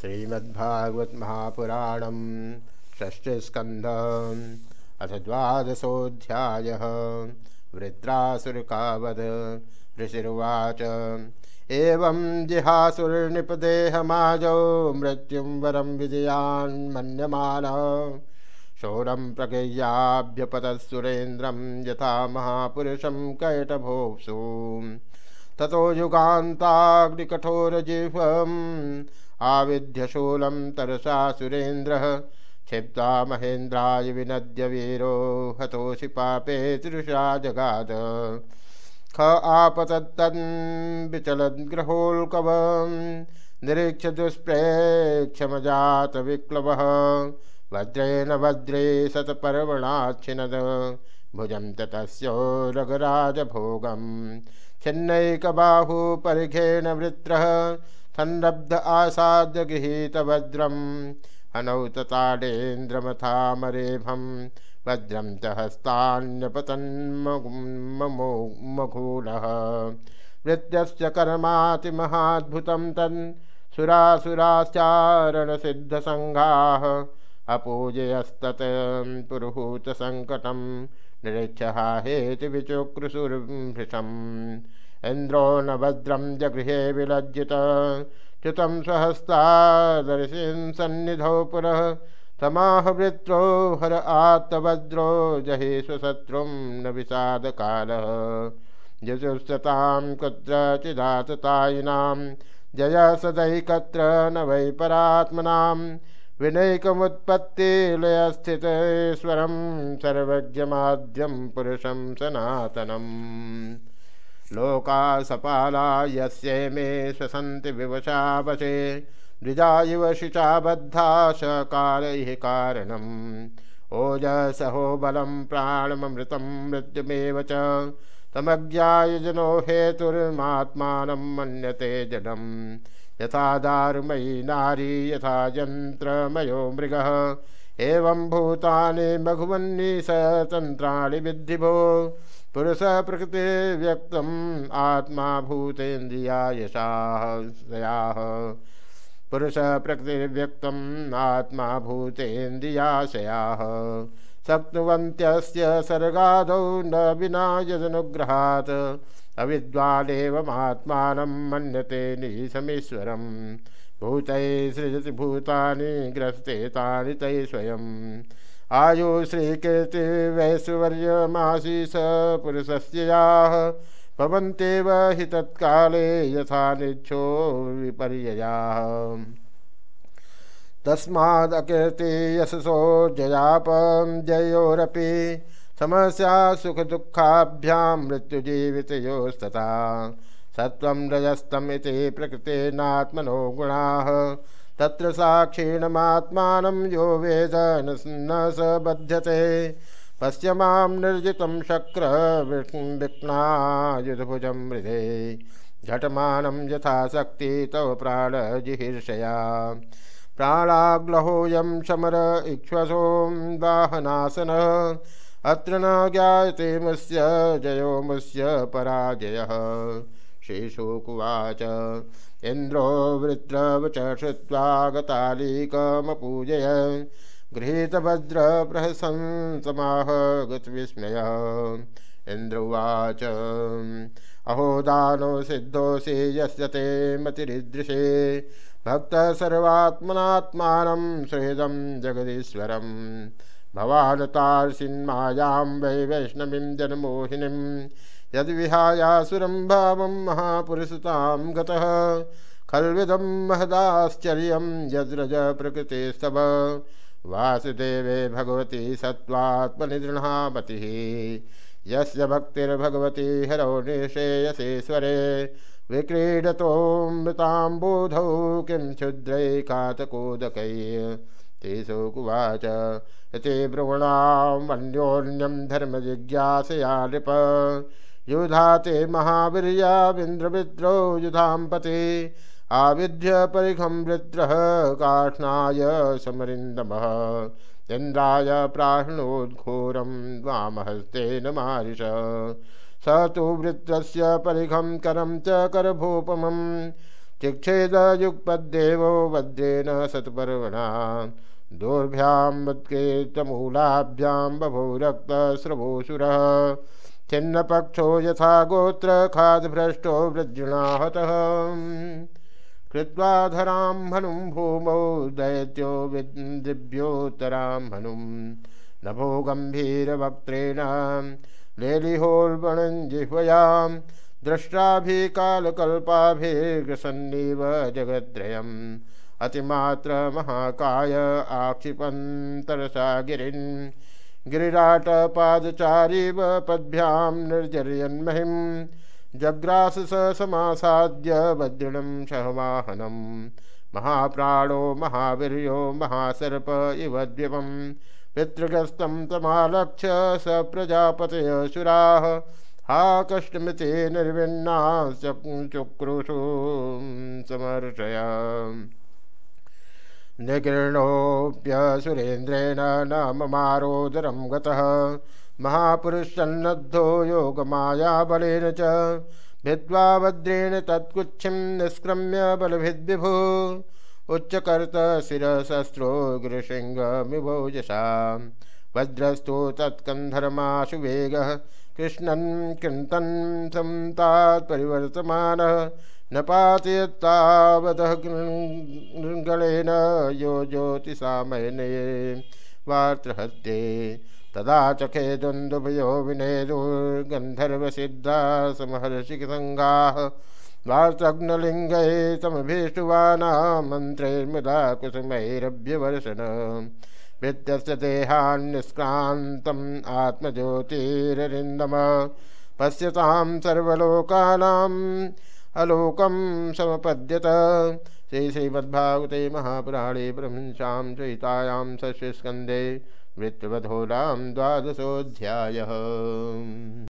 श्रीमद्भागवत महापुराणम षष्ठस्कंध अथ द्वादशोध्याय वृद्रासुरकावध ऋषिर्वाच। एवं जिहासुरनिपदेहमाजौ मृत्युं वरं विजयान् मन्यमानः। शोरं प्रगय्याभ्यपतत्सुरेन्द्रं यथा महापुरुषं कैटभोप्सु। ततो युगान्ताग्निकठोरजिह्वम् आविध्यशूलं तरसा सुरेन्द्रः क्षिप्ता महेन्द्राय विनद्य वीरो हतोषि पापे तृषा जगाद। ख आपतत्तन्विचलद्ग्रहोल्कवं निरीक्ष्य दुष्प्रेक्षमजातविक्लवः वज्रेण वज्रे सतपर्वणाच्छिनद, भुजं ततस्यो रघुराजभोगम्। छिन्नैकबाहुपरिघेन वृत्रः संरब्ध आसाद्य गृहीतवज्रम् अनौतताडेन्द्रमथामरेभं वज्रं च हस्तान्यपतन्मघूलः वृत्यस्य कर्मातिमहाद्भुतं तन् सुरासुराश्चारणसिद्धसङ्घाः। अपूजयस्तत् पुरुहूतसङ्कटं। निरीक्षहाहेतिविचुक्रुसुर्भृशम् इन्द्रो न भद्रं जगृहे विलज्जित। च्युतं स्वहस्तादर्शिन् सन्निधौ पुरः। तमाह वृत्रो हर आत्तभद्रो जहि स्वशत्रुं न विषादकालः। यजुस्ततां कुत्रचिदाततायिनां जय सदैकत्र न वै परात्मनां। विनैकमुत्पत्तिलयस्थितेश्वरं सर्वज्ञमाद्यं पुरुषं सनातनम्। लोका सपाला यस्य मे स्वसन्ति विवशा वशे द्विजा इव शुचाबद्धा स कालैः कारणम्। ओजसहो बलं प्राणममृतं मृत्युमेव च। तमज्ञाय जनो हेतुर्मात्मानं मन्यते यथा दारुमयी नारी, यथा यन्त्रमयो मृगः। एवं भूतानि मघुवन्नी स तन्त्राणि विद्धि भो पुरुष प्रकृति व्यक्त आत्मा भूतेन्द्रियायशाः पुरुष प्रकृति व्यक्त आत्मा भूतेन्द्रियाशयाः। शक्नुवन्त्यस्य सर्गादौ न विना यदनुग्रहात् अविद्वानेवमात्मानं मन्यते निसमीश्वरं भूतैः सृजति भूतानि ग्रस्ते तानि तैः स्वयम्। आयु श्रीकीर्ति वैश्वर्यमाशीष पुरुषस्य याः भवन्त्येव हि तत्काले यथा निच्छो विपर्ययाः। तस्मादकीर्ति यशसो जयापं जयोरपि, समस्या सुखदुःखाभ्यां मृत्युजीवितयोस्तथा। सत्त्वं रजस्तमिति प्रकृतेनात्मनो गुणाः तत्र साक्षीणमात्मानं यो वेद न स बध्यते। पश्य माँ निर्जितं शक्र विक्नायुधभुजं हृदे झटमानं यथाशक्ति तव प्राणजिहीर्षया। प्राणाग्लहोऽयं समर इक्ष्वसों वाहनासनः अत्र न ज्ञायते मुस्य, जयो मुस्य पराजयः। श्रीशुकुवाच। इन्द्रो वृत्रवच श्रुत्वा गतालीकमपूजय गृहीतभद्रप्रहसंसमाह गतविस्मयः। इन्द्रुवाच, अहो दानो सिद्धोऽसि यस्य ते मतिरीदृशे भक्तः सर्वात्मनात्मानं सुहृदं जगदीश्वरं। भवान् तार्षिन्मायां वै वैष्णवीं जनमोहिनीं। यद्विहायासुरं भावं महापुरुषतां गतः, खल्विदं महदाश्चर्यं यद्रज प्रकृतिस्तव वासुदेवे भगवती सत्त्वात्मनिदृढामतिः यस्य भक्तिर्भगवती हरौ निःश्रेयसेश्वरे, विक्रीडतोऽमृताम्बोधौ किं क्षुद्रैकातकोदकै। तेषुकुवाच इति ब्रुवणामन्योन्यं धर्मजिज्ञासया नृप युधा ते महावीर्याविन्द्रविद्रो युधाम्पते। आविध्य परिघं वृत्रः काष्णाय समरिन्दमः। इन्द्राय प्राह्णोद्घोरं वामहस्तेन मारिष स तु वृत्रस्य परिघं करं च करभूपमं चिक्षेद युगपद्देवो वज्रेण शतपर्वणा दोर्भ्यां बभो छिन्नपक्षो यथा गोत्र खाद्भ्रष्टो कृत्वा धरां हनुं भूमौ दैत्यो दिव्योत्तरां हनुं नभो गम्भीरवक्त्रेण लेलिहोल्बणञ्जिह्वयां द्रष्टाभिकालकल्पाभिर्ग्रसन्निव जगद्रयम्। अतिमात्र महाकाय आक्षिपन्तरसा गिरिन् गिरिराटपादचारीव पद्भ्यां निर्जरयन्महिं जग्रास स समासाद्य वज्रणं सहवाहनं। महाप्राणो, महावीर्यो, महासर्प इव द्विपं पितृग्रस्तं तमालक्ष्य स प्रजापतयसुराः हा कष्टमिते निर्विन्ना चक्रुषु समर्षया निगृणोऽप्यसुरेन्द्रेण न ममारोदरं गतः। महापुरुषन्नद्धो योगमायाबलेन च। भिद्वा वज्रेण तत्कुच्छिं निष्क्रम्य बलभिद्विभु। उच्चकर्त शिरशस्त्रो गिरिसिंहमिभोजसा वज्रस्तु तत्कन्धर्माशु वेगः। कृष्णन् कृन्तन् संतात्परिवर्तमानः न पातयत्तावतः गणेन यो ज्योतिषामयने वार्तहत्ये तदा चखे द्वन्द्वभयो विनेदुर्गन्धर्वसिद्धा समहर्षिकसङ्गाः वार्तग्नलिङ्गै समभीष्टुवाना मन्त्रैर्मुदा कुसुमैरभ्यवर्षण विद्यस्य देहान्निष्क्रान्तम् आत्मज्योतिररिन्दम पश्यतां सर्वलोकानाम् अलोकम समपद्यत। श्री श्रीमद्भागवते महापुराणे ब्रह्मशां चयितायां षष्ठस्कन्धे मृत्युवधोलां द्वादशोऽध्यायः।